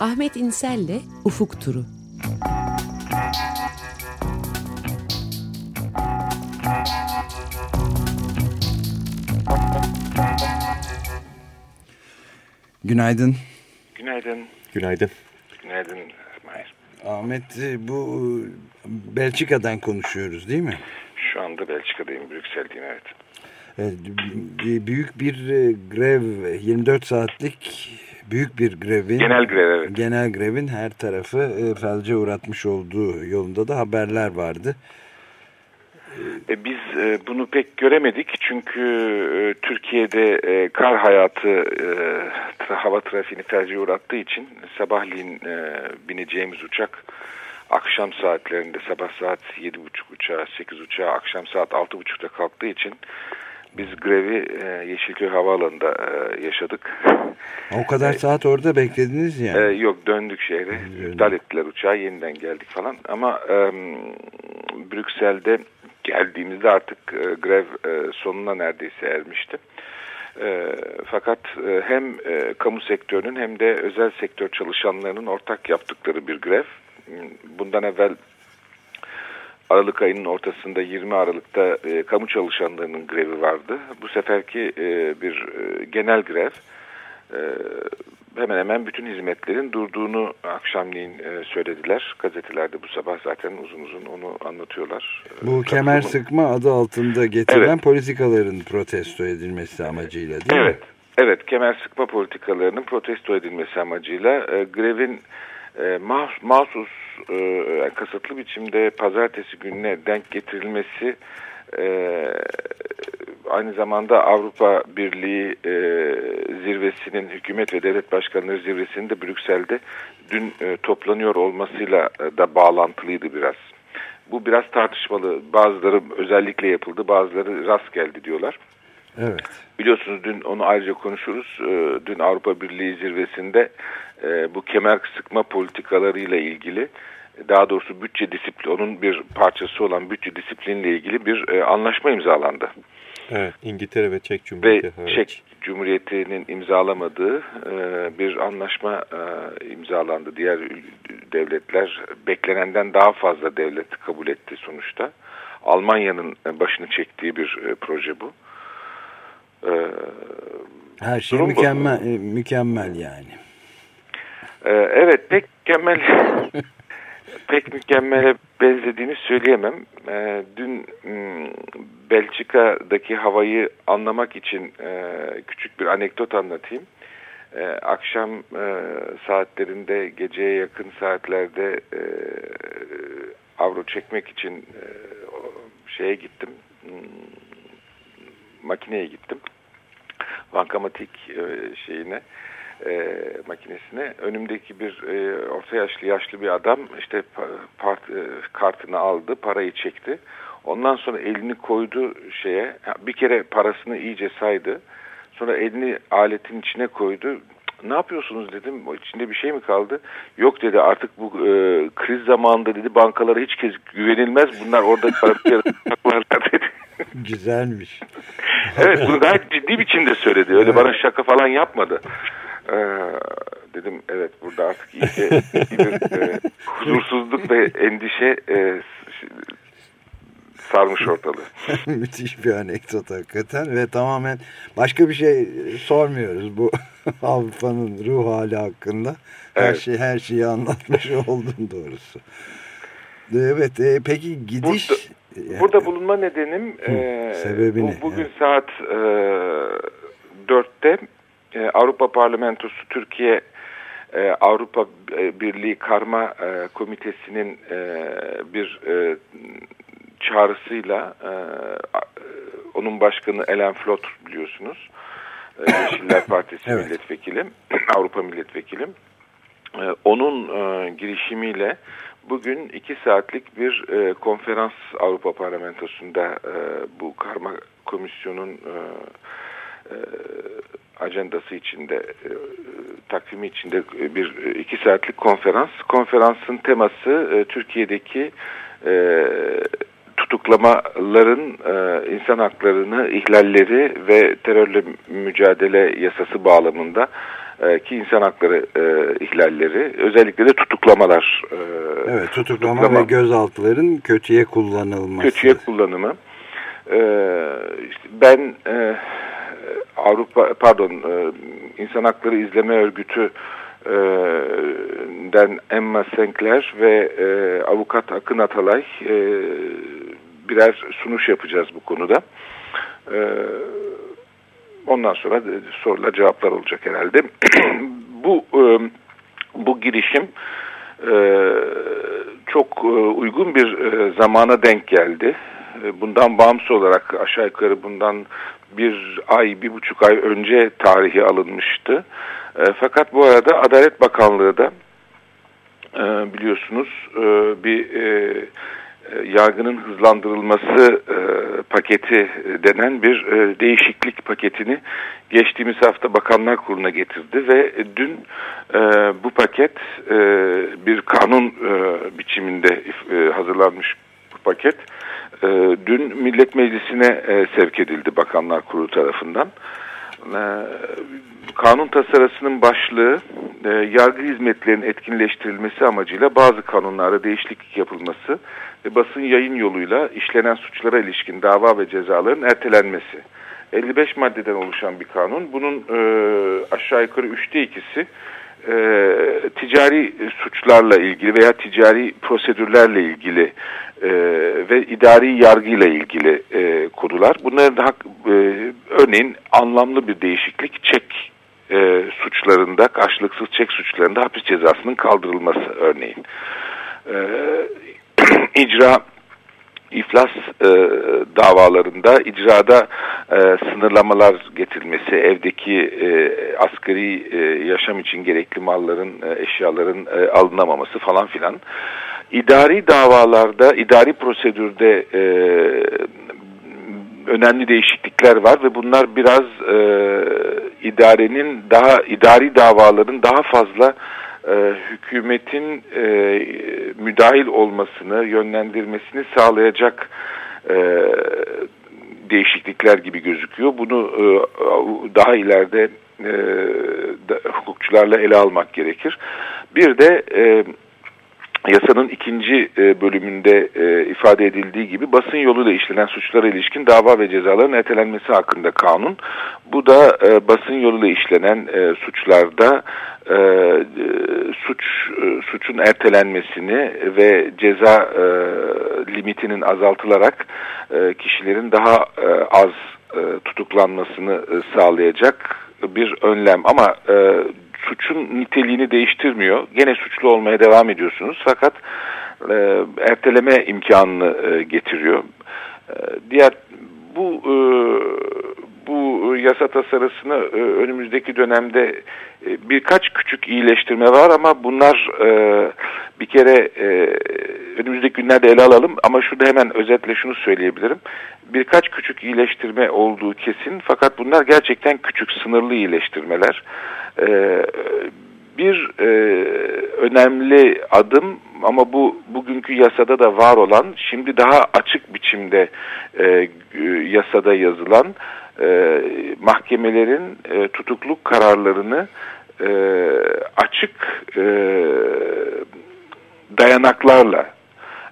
Ahmet İnsel'le Ufuk Turu. Günaydın. Günaydın. Günaydın. Günaydın Mahir. Ahmet e, bu e, Belçika'dan konuşuyoruz değil mi? Şu anda Belçika'dayım, Brüksel'deyim evet. Evet, büyük bir e, grev, 24 saatlik büyük bir grevin genel grev evet. Genel grevin her tarafı felce uğratmış olduğu yolunda da haberler vardı. E, biz e, bunu pek göremedik çünkü e, Türkiye'de kar hayatı hava trafiğini felce uğrattığı için sabahleyin bineceğimiz uçak akşam saatlerinde sabah saat 7.30 uçağı 8 uçağı akşam saat 6.30'da kalktığı için biz grevi Yeşilköy Havaalanı'nda yaşadık. O kadar saat orada beklediniz yani. yok döndük şehre. İptal ettiler uçağı yeniden geldik falan ama Brüksel'de geldiğimizde artık e, grev e, sonuna neredeyse ermişti. E, fakat e, hem e, kamu sektörünün hem de özel sektör çalışanlarının ortak yaptıkları bir grev. Bundan evvel Aralık ayının ortasında 20 Aralık'ta e, kamu çalışanlarının grevi vardı. Bu seferki e, bir e, genel grev. E, hemen hemen bütün hizmetlerin durduğunu akşamleyin e, söylediler. Gazetelerde bu sabah zaten uzun uzun onu anlatıyorlar. E, bu kemer sıkma adı altında getirilen evet. politikaların protesto edilmesi amacıyla değil evet. mi? Evet, kemer sıkma politikalarının protesto edilmesi amacıyla e, grevin e, mahsus e, kasıtlı biçimde pazartesi gününe denk getirilmesi e, aynı zamanda Avrupa Birliği e, zirvesinin hükümet ve devlet başkanları zirvesinin de Brüksel'de dün e, toplanıyor olmasıyla e, da bağlantılıydı biraz. Bu biraz tartışmalı. Bazıları özellikle yapıldı, bazıları rast geldi diyorlar. Evet. Biliyorsunuz dün onu ayrıca konuşuruz. E, dün Avrupa Birliği zirvesinde e, bu kemer sıkma politikalarıyla ilgili daha doğrusu bütçe disiplini, onun bir parçası olan bütçe disipliniyle ilgili bir e, anlaşma imzalandı. Evet, İngiltere ve Çek Cumhuriyeti. Ve evet. Çek Cumhuriyeti'nin imzalamadığı e, bir anlaşma e, imzalandı. Diğer devletler beklenenden daha fazla devlet kabul etti sonuçta. Almanya'nın başını çektiği bir e, proje bu. E, Her şey mükemmel, bu. mükemmel yani. E, evet, pek mükemmel pek mükemmele benzediğini söyleyemem. E, dün m, Belçika'daki havayı anlamak için e, küçük bir anekdot anlatayım. E, akşam e, saatlerinde, geceye yakın saatlerde e, avro çekmek için e, şeye gittim, m, makineye gittim. Bankamatik e, şeyine e, makinesine. Önümdeki bir e, orta yaşlı yaşlı bir adam işte part, e, kartını aldı, parayı çekti. Ondan sonra elini koydu şeye. Bir kere parasını iyice saydı. Sonra elini aletin içine koydu. Ne yapıyorsunuz dedim. İçinde bir şey mi kaldı? Yok dedi artık bu e, kriz zamanında dedi bankalara hiç kez güvenilmez. Bunlar orada saklarlar dedi. Güzelmiş. Evet bunu gayet ciddi biçimde söyledi. Öyle bana şaka falan yapmadı. Ee, dedim evet burada artık iyice bir e, huzursuzluk ve endişe e, sarmış ortalığı. Müthiş bir anekdot hakikaten ve tamamen başka bir şey sormuyoruz bu Avrupa'nın ruh hali hakkında. Her evet. şey her şeyi anlatmış oldun doğrusu. Evet e, peki gidiş burada, burada bulunma nedenim Hı, e, sebebini, bu, bugün evet. saat e, 4'te e, Avrupa Parlamentosu Türkiye e, Avrupa e, Birliği Karma e, Komitesi'nin e, bir e, çağrısıyla e, onun başkanı Elen Flot biliyorsunuz. E, Yeşiller Partisi evet. milletvekili, Avrupa milletvekili. E, onun e, girişimiyle bugün iki saatlik bir e, konferans Avrupa Parlamentosu'nda e, bu karma komisyonun e, e, ajandası içinde, e, takvimi içinde bir iki saatlik konferans. Konferansın teması e, Türkiye'deki e, tutuklamaların e, insan haklarını ihlalleri ve terörle mücadele yasası bağlamında e, ki insan hakları e, ihlalleri, özellikle de tutuklamalar. E, evet, tutuklama, tutuklama ve gözaltıların kötüye kullanılması. Kötüye kullanımı. E, işte ben e, Avrupa, pardon, e, İnsan Hakları İzleme Örgütü e, den Emma Senkler ve e, avukat Akın Atalay e, birer sunuş yapacağız bu konuda. E, ondan sonra sorular cevaplar olacak herhalde. bu e, bu girişim e, çok e, uygun bir e, zamana denk geldi. E, bundan bağımsız olarak aşağı yukarı bundan bir ay, bir buçuk ay önce tarihi alınmıştı. E, fakat bu arada Adalet Bakanlığı da e, biliyorsunuz e, bir e, e yargının hızlandırılması e, paketi denen bir e, değişiklik paketini geçtiğimiz hafta Bakanlar Kurulu'na getirdi ve dün e, bu paket e, bir kanun e, biçiminde e, hazırlanmış bu paket e, dün Millet Meclisi'ne e, sevk edildi Bakanlar Kurulu tarafından. E, kanun tasarısının başlığı e, yargı hizmetlerinin etkinleştirilmesi amacıyla bazı kanunlarda değişiklik yapılması ve basın yayın yoluyla işlenen suçlara ilişkin dava ve cezaların ertelenmesi. 55 maddeden oluşan bir kanun. Bunun e, aşağı yukarı üçte ikisi e, ticari suçlarla ilgili veya ticari prosedürlerle ilgili e, ve idari yargıyla ilgili e, konular. Bunların da e, örneğin anlamlı bir değişiklik çek e, suçlarında, karşılıksız çek suçlarında hapis cezasının kaldırılması örneğin. E, icra iflas e, davalarında icrada e, sınırlamalar getirilmesi, evdeki e, asgari e, yaşam için gerekli malların, e, eşyaların e, alınamaması falan filan. İdari davalarda, idari prosedürde e, önemli değişiklikler var ve bunlar biraz e, idarenin daha idari davaların daha fazla e, hükümetin e, müdahil olmasını, yönlendirmesini sağlayacak e, değişiklikler gibi gözüküyor. Bunu e, daha ileride e, da, hukukçularla ele almak gerekir. Bir de e, yasanın ikinci e, bölümünde e, ifade edildiği gibi basın yoluyla işlenen suçlara ilişkin dava ve cezaların ertelenmesi hakkında kanun. Bu da e, basın yoluyla işlenen suçlarda suç suçun ertelenmesini ve ceza limitinin azaltılarak kişilerin daha az tutuklanmasını sağlayacak bir önlem. Ama suçun niteliğini değiştirmiyor. Gene suçlu olmaya devam ediyorsunuz fakat e, erteleme imkanını e, getiriyor. E, diğer bu e, bu yasa tasarısını e, önümüzdeki dönemde e, birkaç küçük iyileştirme var ama bunlar e, bir kere e, önümüzdeki günlerde ele alalım ama şurada hemen özetle şunu söyleyebilirim. Birkaç küçük iyileştirme olduğu kesin fakat bunlar gerçekten küçük sınırlı iyileştirmeler. E, bir e, önemli adım ama bu bugünkü yasada da var olan şimdi daha açık biçimde e, yasada yazılan e, mahkemelerin e, tutukluk kararlarını e, açık e, dayanaklarla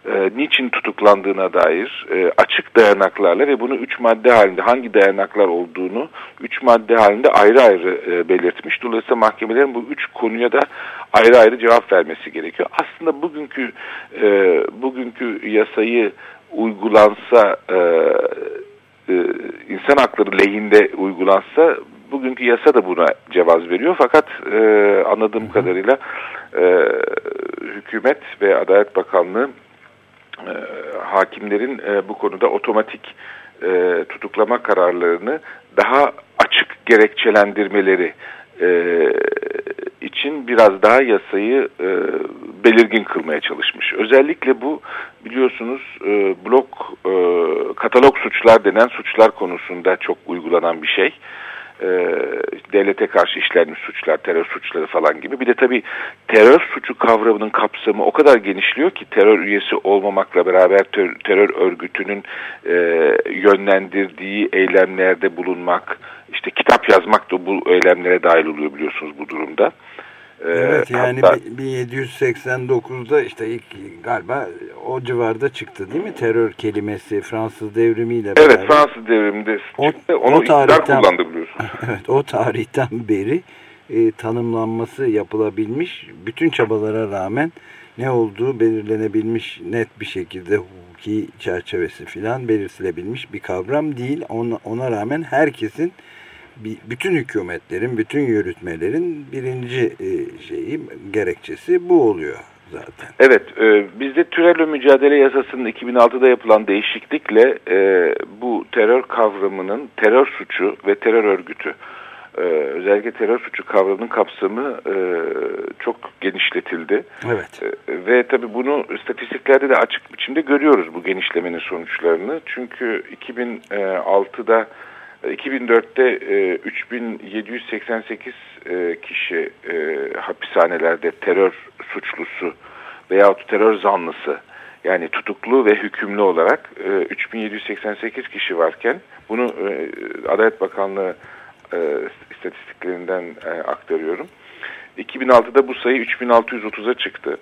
e, niçin tutuklandığına dair e, açık dayanaklarla ve bunu üç madde halinde hangi dayanaklar olduğunu üç madde halinde ayrı ayrı e, belirtmiş. Dolayısıyla mahkemelerin bu üç konuya da ayrı ayrı cevap vermesi gerekiyor. Aslında bugünkü e, bugünkü yasayı uygulansa e, e, insan hakları lehinde uygulansa bugünkü yasa da buna cevaz veriyor. Fakat e, anladığım kadarıyla e, hükümet ve Adalet Bakanlığı e, hakimlerin e, bu konuda otomatik e, tutuklama kararlarını daha açık gerekçelendirmeleri e, için biraz daha yasayı e, belirgin kılmaya çalışmış. Özellikle bu biliyorsunuz e, blok e, katalog suçlar denen suçlar konusunda çok uygulanan bir şey. e, devlete karşı işlenmiş suçlar, terör suçları falan gibi. Bir de tabii terör suçu kavramının kapsamı o kadar genişliyor ki terör üyesi olmamakla beraber ter, terör örgütünün e, yönlendirdiği eylemlerde bulunmak, işte kitap yazmak da bu eylemlere dahil oluyor biliyorsunuz bu durumda. Ee, evet yani Hatta, 1789'da işte ilk galiba o civarda çıktı değil mi terör kelimesi Fransız devrimiyle beraber. Evet Fransız devriminde o, onu o tarihten, kullandı biliyorsun. evet o tarihten beri e, tanımlanması yapılabilmiş bütün çabalara rağmen ne olduğu belirlenebilmiş net bir şekilde hukuki çerçevesi filan belirtilebilmiş bir kavram değil. Ona, ona rağmen herkesin bütün hükümetlerin, bütün yürütmelerin birinci e, şeyi, gerekçesi bu oluyor zaten. Evet, e, bizde terörle mücadele yasasının 2006'da yapılan değişiklikle e, bu terör kavramının terör suçu ve terör örgütü ee, özellikle terör suçu kavramının kapsamı e, çok genişletildi. Evet. E, ve tabii bunu istatistiklerde de açık biçimde görüyoruz bu genişlemenin sonuçlarını. Çünkü 2006'da 2004'te e, 3788 e, kişi e, hapishanelerde terör suçlusu veyahut terör zanlısı yani tutuklu ve hükümlü olarak e, 3788 kişi varken bunu e, Adalet Bakanlığı e, istatistiklerinden e, aktarıyorum. 2006'da bu sayı 3630'a çıktı.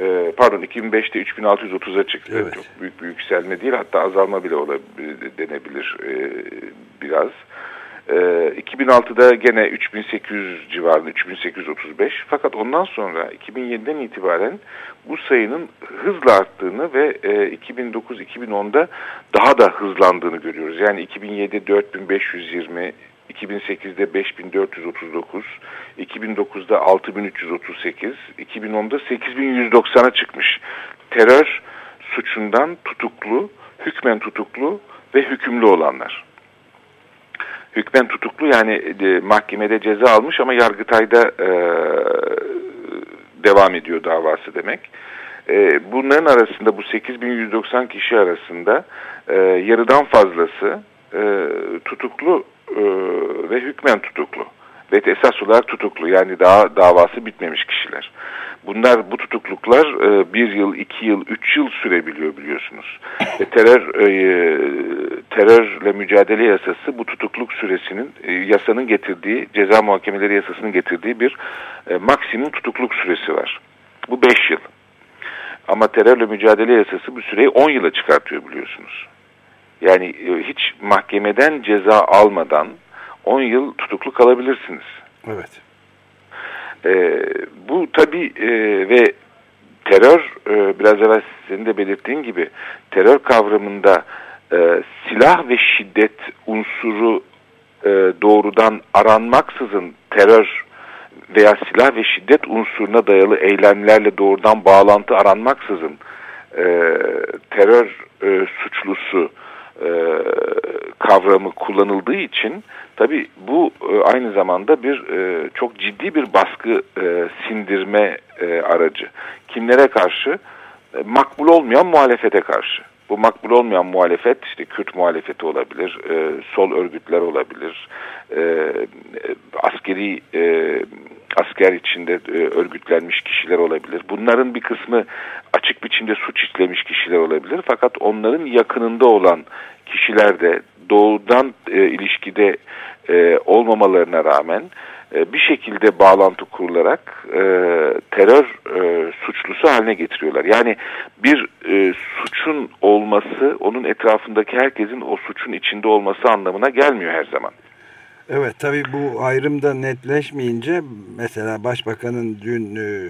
E, pardon 2005'te 3630'a çıktı. Evet. Çok büyük bir yükselme değil hatta azalma bile olabilir denebilir e, biraz. E, 2006'da gene 3800 civarında 3835 fakat ondan sonra 2007'den itibaren bu sayının hızla arttığını ve e, 2009-2010'da daha da hızlandığını görüyoruz. Yani 2007 4520 2008'de 5439, 2009'da 6338, 2010'da 8190'a çıkmış. Terör suçundan tutuklu, hükmen tutuklu ve hükümlü olanlar. Hükmen tutuklu yani e, mahkemede ceza almış ama Yargıtay'da e, devam ediyor davası demek. E, bunların arasında bu 8190 kişi arasında e, yarıdan fazlası e, tutuklu e, ve hükmen tutuklu ve esas olarak tutuklu yani daha davası bitmemiş kişiler. Bunlar bu tutukluklar e, bir yıl, iki yıl, üç yıl sürebiliyor biliyorsunuz. Ve terör e, terörle mücadele yasası bu tutukluk süresinin e, yasanın getirdiği ceza muhakemeleri yasasının getirdiği bir e, maksimum tutukluk süresi var. Bu beş yıl. Ama terörle mücadele yasası bu süreyi on yıla çıkartıyor biliyorsunuz. Yani e, hiç mahkemeden ceza almadan 10 yıl tutuklu kalabilirsiniz. Evet. Ee, bu tabi e, ve terör e, biraz evvel senin de belirttiğin gibi terör kavramında e, silah ve şiddet unsuru e, doğrudan aranmaksızın terör veya silah ve şiddet unsuruna dayalı eylemlerle doğrudan bağlantı aranmaksızın e, terör e, suçlusu e, kavramı kullanıldığı için tabi bu e, aynı zamanda bir e, çok ciddi bir baskı e, sindirme e, aracı. Kimlere karşı? E, makbul olmayan muhalefete karşı. Bu makbul olmayan muhalefet işte Kürt muhalefeti olabilir, e, sol örgütler olabilir, e, askeri e, asker içinde e, örgütlenmiş kişiler olabilir. Bunların bir kısmı açık biçimde suç işlemiş kişiler olabilir. Fakat onların yakınında olan kişiler de doğrudan e, ilişkide e, olmamalarına rağmen bir şekilde bağlantı kurularak e, terör e, suçlusu haline getiriyorlar. Yani bir e, suçun olması onun etrafındaki herkesin o suçun içinde olması anlamına gelmiyor her zaman. Evet tabii bu ayrımda netleşmeyince mesela başbakanın dün e,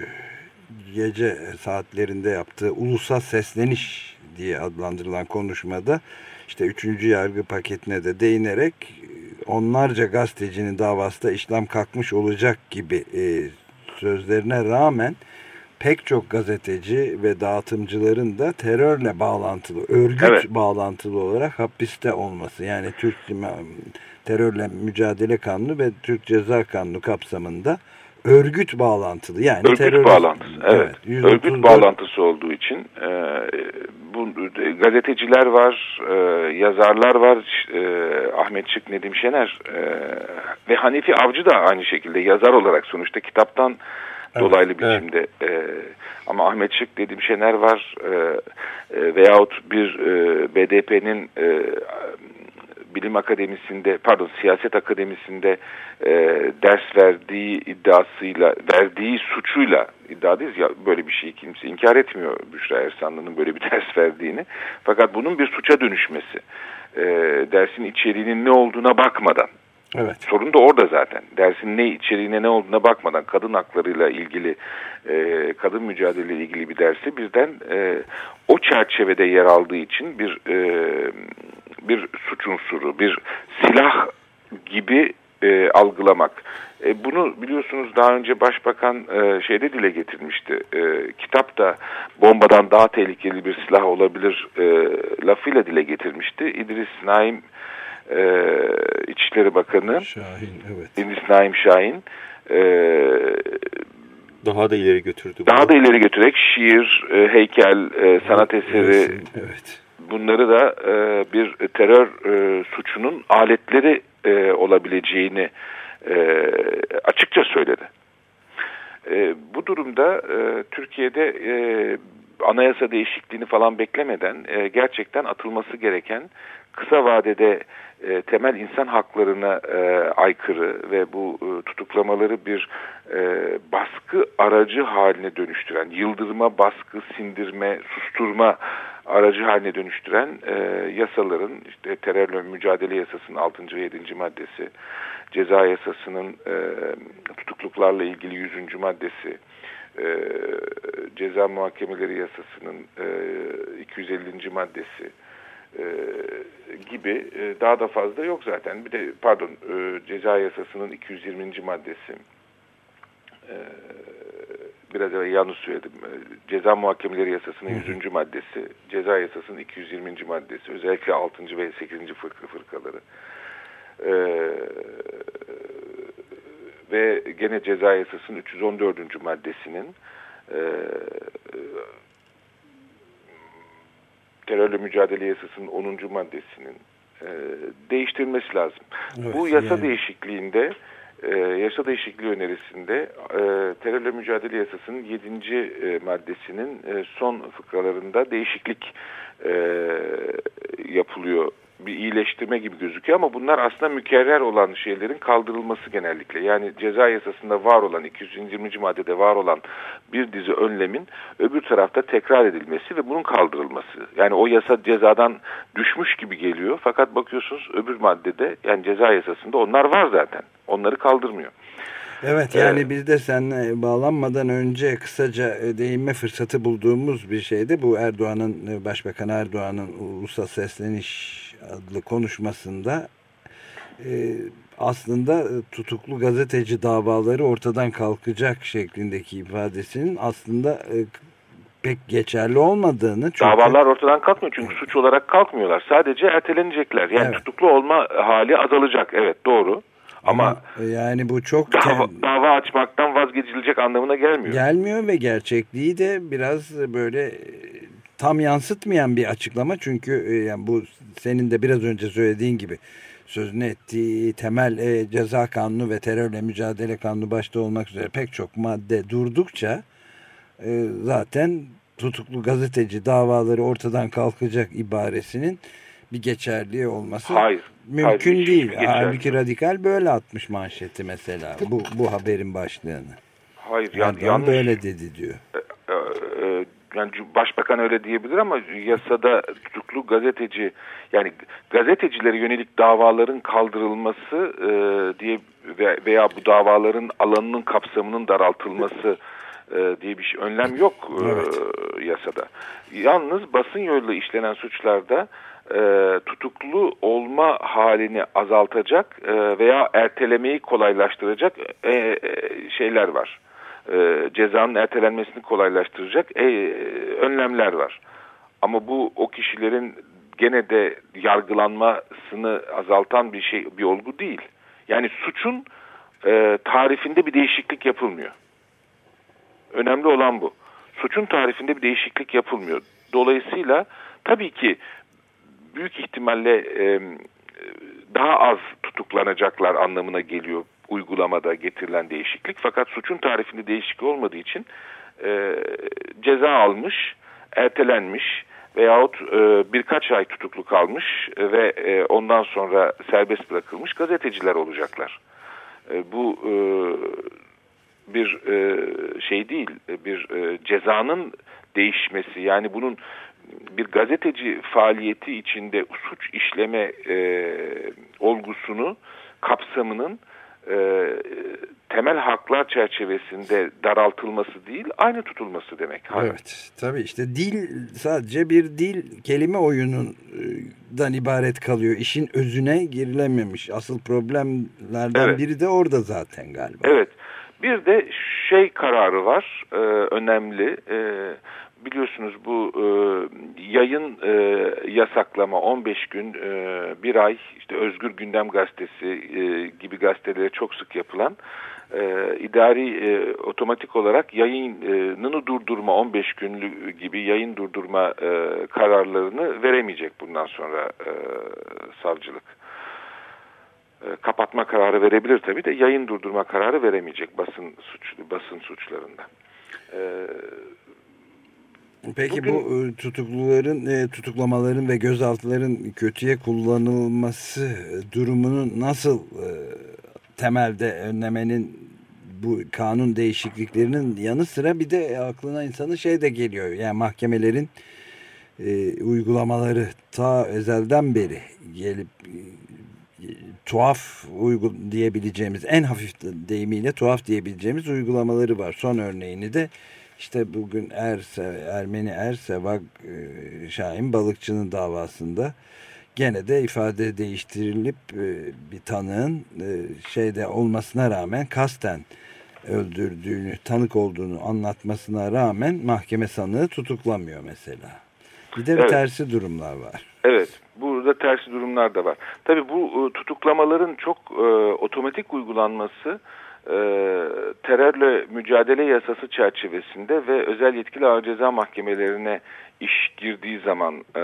gece saatlerinde yaptığı ulusal sesleniş diye adlandırılan konuşmada işte üçüncü yargı paketine de değinerek onlarca gazetecinin davasında işlem kalkmış olacak gibi e, sözlerine rağmen pek çok gazeteci ve dağıtımcıların da terörle bağlantılı, örgüt evet. bağlantılı olarak hapiste olması. Yani Türk terörle mücadele kanunu ve Türk ceza kanunu kapsamında örgüt bağlantılı yani örgüt terörist. bağlantısı evet, evet örgüt bağlantısı olduğu için e, bu e, gazeteciler var e, yazarlar var e, Ahmet Çık Nedim Şener e, ve Hanifi Avcı da aynı şekilde yazar olarak sonuçta kitaptan evet, dolaylı biçimde evet. e, ama Ahmet Çık Nedim Şener var e, e, veyahut bir e, BDP'nin e, bilim akademisinde pardon siyaset akademisinde e, ders verdiği iddiasıyla verdiği suçuyla iddiadayız ya böyle bir şeyi kimse inkar etmiyor Büşra Ersanlı'nın böyle bir ders verdiğini fakat bunun bir suça dönüşmesi e, dersin içeriğinin ne olduğuna bakmadan Evet. Sorun da orada zaten. Dersin ne içeriğine ne olduğuna bakmadan kadın haklarıyla ilgili, e, kadın mücadeleyle ilgili bir dersi birden e, o çerçevede yer aldığı için bir e, bir suç unsuru, bir silah gibi e, algılamak. E, bunu biliyorsunuz daha önce Başbakan e, şeyde dile getirmişti. E, kitapta bombadan daha tehlikeli bir silah olabilir e, lafıyla dile getirmişti. İdris Naim e, İçişleri Bakanı Şahin, evet. İdris Naim Şahin e, daha da ileri götürdü. Daha bunu. da ileri götürerek şiir, e, heykel, e, sanat eseri evet. Bunları da e, bir terör e, suçunun aletleri e, olabileceğini e, açıkça söyledi. E, bu durumda e, Türkiye'de e, anayasa değişikliğini falan beklemeden e, gerçekten atılması gereken kısa vadede e, temel insan haklarına e, aykırı ve bu e, tutuklamaları bir e, baskı aracı haline dönüştüren, yıldırma, baskı, sindirme, susturma aracı haline dönüştüren e, yasaların işte terörle mücadele yasasının 6. ve 7. maddesi, ceza yasasının e, tutukluklarla ilgili 100. maddesi, e, ceza muhakemeleri yasasının e, 250. maddesi, e, gibi e, daha da fazla yok zaten. Bir de pardon e, ceza yasasının 220. maddesi e, biraz evvel yanlış söyledim. E, ceza muhakemeleri yasasının 100. maddesi, ceza yasasının 220. maddesi, özellikle 6. ve 8. fırka fırkaları. E, ve gene ceza yasasının 314. maddesinin e, terörle mücadele yasasının 10. maddesinin e, değiştirilmesi lazım. Evet, Bu yasa yani. değişikliğinde e, yasa değişikliği önerisinde e, terörle mücadele yasasının 7. E, maddesinin e, son fıkralarında değişiklik e, yapılıyor bir iyileştirme gibi gözüküyor ama bunlar aslında mükerrer olan şeylerin kaldırılması genellikle. Yani ceza yasasında var olan 220. maddede var olan bir dizi önlemin öbür tarafta tekrar edilmesi ve bunun kaldırılması. Yani o yasa cezadan düşmüş gibi geliyor fakat bakıyorsunuz öbür maddede yani ceza yasasında onlar var zaten. Onları kaldırmıyor. Evet yani evet. biz de seninle bağlanmadan önce kısaca e, değinme fırsatı bulduğumuz bir şeydi. Bu Erdoğan'ın, e, Başbakan Erdoğan'ın ulusal sesleniş adlı konuşmasında e, aslında tutuklu gazeteci davaları ortadan kalkacak şeklindeki ifadesinin aslında e, pek geçerli olmadığını. Çünkü... Davalar ortadan kalkmıyor çünkü suç olarak kalkmıyorlar. Sadece ertelenecekler. Yani evet. tutuklu olma hali azalacak. Evet doğru. Ama, yani bu çok dava, dava açmaktan vazgeçilecek anlamına gelmiyor. Gelmiyor ve gerçekliği de biraz böyle tam yansıtmayan bir açıklama. Çünkü e, yani bu senin de biraz önce söylediğin gibi sözünü ettiği temel e, ceza kanunu ve terörle mücadele kanunu başta olmak üzere pek çok madde durdukça e, zaten tutuklu gazeteci davaları ortadan kalkacak ibaresinin bir geçerliği olması hayır, mümkün hayır, değil. Halbuki radikal böyle atmış manşeti mesela bu, bu haberin başlığını. Hayır yani yanlış. böyle dedi diyor. E, e, e, yani başbakan öyle diyebilir ama yasada tutuklu gazeteci yani gazetecilere yönelik davaların kaldırılması e, diye veya bu davaların alanının kapsamının daraltılması e, diye bir şey önlem yok e, evet. yasada. Yalnız basın yoluyla işlenen suçlarda e, tutuklu olma halini azaltacak e, veya ertelemeyi kolaylaştıracak e, e, şeyler var e, cezanın ertelenmesini kolaylaştıracak e, önlemler var. Ama bu o kişilerin gene de yargılanmasını azaltan bir şey bir olgu değil. Yani suçun e, tarifinde bir değişiklik yapılmıyor. Önemli olan bu. Suçun tarifinde bir değişiklik yapılmıyor. Dolayısıyla tabii ki büyük ihtimalle e, daha az tutuklanacaklar anlamına geliyor uygulamada getirilen değişiklik. Fakat suçun tarifinde değişiklik olmadığı için e, ceza almış, ertelenmiş veyahut e, birkaç ay tutuklu kalmış ve e, ondan sonra serbest bırakılmış gazeteciler olacaklar. E, bu e, bir e, şey değil, bir e, cezanın değişmesi yani bunun bir gazeteci faaliyeti içinde suç işleme e, olgusunu, kapsamının e, temel haklar çerçevesinde daraltılması değil, aynı tutulması demek. Evet, tabii işte dil sadece bir dil kelime oyunundan ibaret kalıyor. İşin özüne girilememiş. Asıl problemlerden evet. biri de orada zaten galiba. Evet. Bir de şey kararı var, e, önemli. E, biliyorsunuz bu e, yayın e, yasaklama 15 gün e, bir ay işte Özgür Gündem Gazetesi e, gibi gazetelere çok sık yapılan e, idari e, otomatik olarak yayınını durdurma 15 günlük gibi yayın durdurma e, kararlarını veremeyecek bundan sonra e, savcılık. E, kapatma kararı verebilir tabii de yayın durdurma kararı veremeyecek basın suç basın suçlarında. E, Peki Bugün, bu tutukluların, e, tutuklamaların ve gözaltıların kötüye kullanılması durumunu nasıl e, temelde önlemenin bu kanun değişikliklerinin yanı sıra bir de aklına insanın şey de geliyor. Yani mahkemelerin e, uygulamaları ta ezelden beri gelip e, tuhaf uygun diyebileceğimiz en hafif deyimiyle tuhaf diyebileceğimiz uygulamaları var. Son örneğini de işte bugün Erse, Ermeni Ersevag e, Şahin Balıkçı'nın davasında gene de ifade değiştirilip e, bir tanığın e, şeyde olmasına rağmen kasten öldürdüğünü, tanık olduğunu anlatmasına rağmen mahkeme sanığı tutuklamıyor mesela. Bir de evet. tersi durumlar var. Evet, burada tersi durumlar da var. Tabii bu tutuklamaların çok e, otomatik uygulanması e, terörle mücadele yasası çerçevesinde ve özel yetkili ağır ceza mahkemelerine iş girdiği zaman e,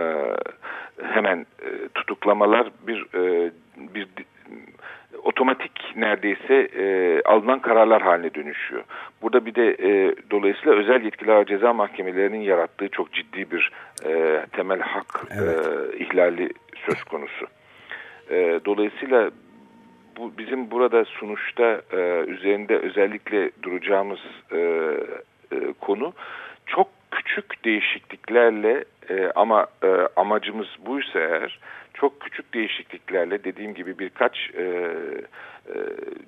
hemen e, tutuklamalar bir e, bir otomatik neredeyse e, alınan kararlar haline dönüşüyor. Burada bir de e, dolayısıyla özel yetkili ağır ceza mahkemelerinin yarattığı çok ciddi bir e, temel hak evet. e, ihlali söz konusu. E, dolayısıyla bu bizim burada sunuşta e, üzerinde özellikle duracağımız e, e, konu çok küçük değişikliklerle e, ama e, amacımız buysa eğer çok küçük değişikliklerle dediğim gibi birkaç e, e,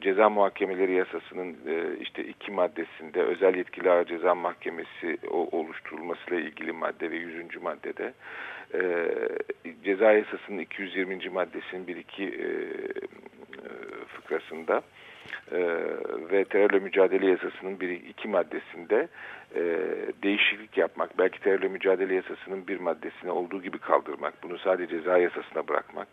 ceza muhakemeleri yasasının e, işte iki maddesinde özel yetkili ağır ceza mahkemesi o, oluşturulmasıyla ilgili madde ve yüzüncü maddede e, ceza yasasının 220. maddesinin bir iki e, fıkrasında e, ve terörle mücadele yasasının bir iki maddesinde e, değişiklik yapmak, belki terörle mücadele yasasının bir maddesini olduğu gibi kaldırmak, bunu sadece ceza yasasına bırakmak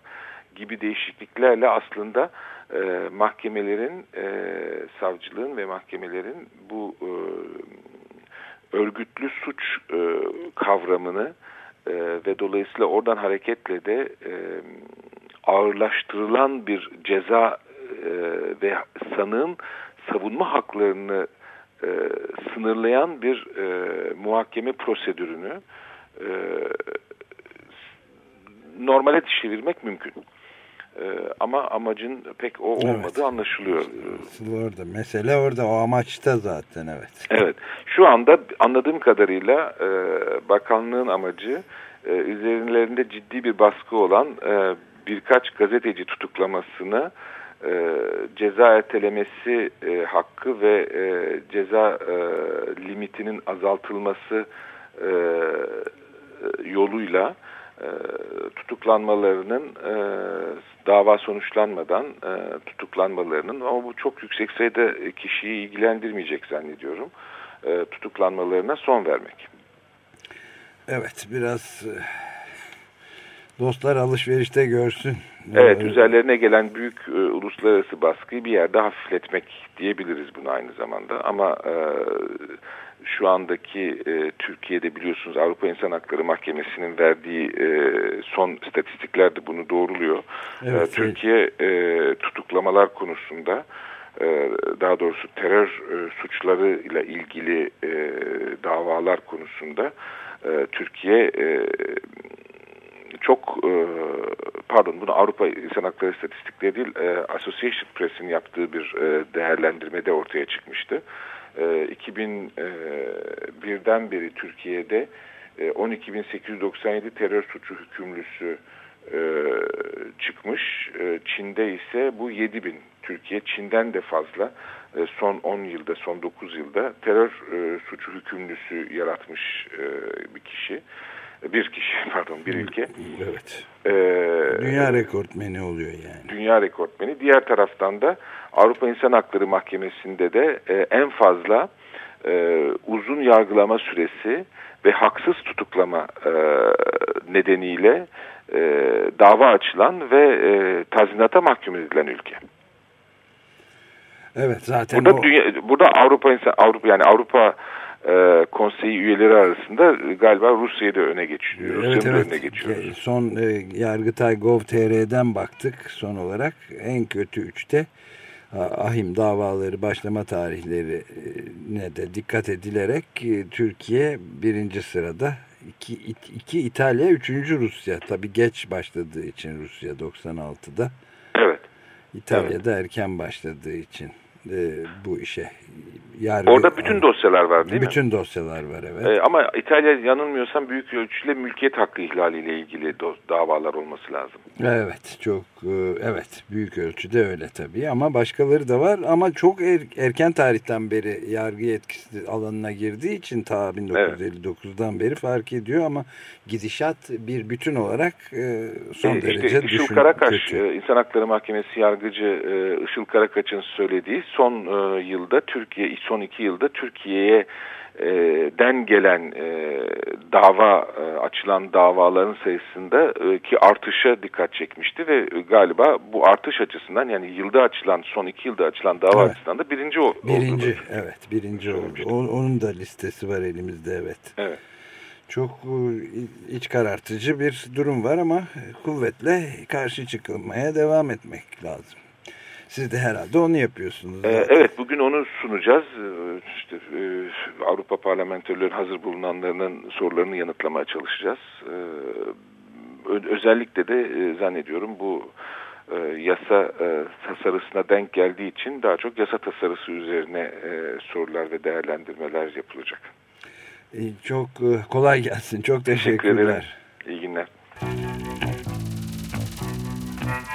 gibi değişikliklerle aslında e, mahkemelerin, e, savcılığın ve mahkemelerin bu e, örgütlü suç e, kavramını e, ve dolayısıyla oradan hareketle de e, ağırlaştırılan bir ceza e, ve sanığın savunma haklarını e, sınırlayan bir e, muhakeme prosedürünü e, normale çevirmek mümkün. E, ama amacın pek o olmadığı evet. anlaşılıyor. Orada mesele orada o amaçta zaten evet. Evet. Şu anda anladığım kadarıyla e, bakanlığın amacı e, üzerlerinde ciddi bir baskı olan e, birkaç gazeteci tutuklamasını e, ceza ertelemesi e, hakkı ve e, ceza e, limitinin azaltılması e, yoluyla e, tutuklanmalarının e, dava sonuçlanmadan e, tutuklanmalarının ama bu çok yüksek sayıda kişiyi ilgilendirmeyecek zannediyorum e, tutuklanmalarına son vermek. Evet biraz... E Dostlar alışverişte görsün. Evet, üzerlerine gelen büyük e, uluslararası baskıyı bir yerde hafifletmek diyebiliriz bunu aynı zamanda. Ama e, şu andaki e, Türkiye'de biliyorsunuz Avrupa İnsan Hakları Mahkemesi'nin verdiği e, son istatistikler de bunu doğruluyor. Evet, e, Türkiye e, tutuklamalar konusunda e, daha doğrusu terör e, suçları ile ilgili e, davalar konusunda e, Türkiye e, çok e, pardon bunu Avrupa İnsan Hakları İstatistikleri değil e, Association Press'in yaptığı bir e, değerlendirmede ortaya çıkmıştı. E, 2001'den e, beri Türkiye'de e, 12.897 terör suçu hükümlüsü e, çıkmış. E, Çin'de ise bu 7.000. Türkiye Çin'den de fazla e, son 10 yılda, son 9 yılda terör e, suçu hükümlüsü yaratmış e, bir kişi bir kişi pardon bir ülke. Evet. Ee, dünya rekortmeni oluyor yani. Dünya rekortmeni. Diğer taraftan da Avrupa İnsan Hakları Mahkemesi'nde de e, en fazla e, uzun yargılama süresi ve haksız tutuklama e, nedeniyle e, dava açılan ve e, tazminata mahkum edilen ülke. Evet zaten burada o... dünya, burada Avrupa insan Avrupa yani Avrupa e, konseyi üyeleri arasında galiba Rusya'yı da öne geçiyor. Evet, evet. öne geçiyoruz. Son e, Yargıtay Gov.tr'den baktık son olarak en kötü üçte ahim davaları başlama tarihlerine de dikkat edilerek e, Türkiye birinci sırada iki, iki İtalya üçüncü Rusya tabi geç başladığı için Rusya 96'da evet İtalya'da evet. erken başladığı için e, bu işe. Yargı, Orada bütün dosyalar var değil bütün mi? Bütün dosyalar var evet. E, ama İtalya yanılmıyorsam büyük ölçüyle mülkiyet hakkı ihlaliyle ilgili davalar olması lazım. Evet çok e, evet büyük ölçüde öyle tabii ama başkaları da var ama çok er, erken tarihten beri yargı yetkisi alanına girdiği için ta 1959'dan evet. beri fark ediyor ama gidişat bir bütün olarak e, son e, derece işte, düşün, Karakaş, kötü. E, İnsan Hakları Mahkemesi yargıcı e, Işıl Karakaç'ın söylediği son e, yılda Türkiye son iki yılda Türkiye'ye e, den gelen e, dava e, açılan davaların sayısında e, ki artışa dikkat çekmişti ve galiba bu artış açısından yani yılda açılan son iki yılda açılan dava evet. açısından da birinci oldu. Birinci evet birinci oldu. O, onun da listesi var elimizde evet. Evet. Çok e, iç karartıcı bir durum var ama kuvvetle karşı çıkılmaya devam etmek lazım. Siz de herhalde onu yapıyorsunuz. Ee, evet bugün onu sunacağız. Ee, işte, e, Avrupa parlamenterlerin hazır bulunanlarının sorularını yanıtlamaya çalışacağız. Ee, özellikle de e, zannediyorum bu e, yasa e, tasarısına denk geldiği için daha çok yasa tasarısı üzerine e, sorular ve değerlendirmeler yapılacak. E, çok e, kolay gelsin. Çok teşekkürler. Teşekkür ederim. İyi günler.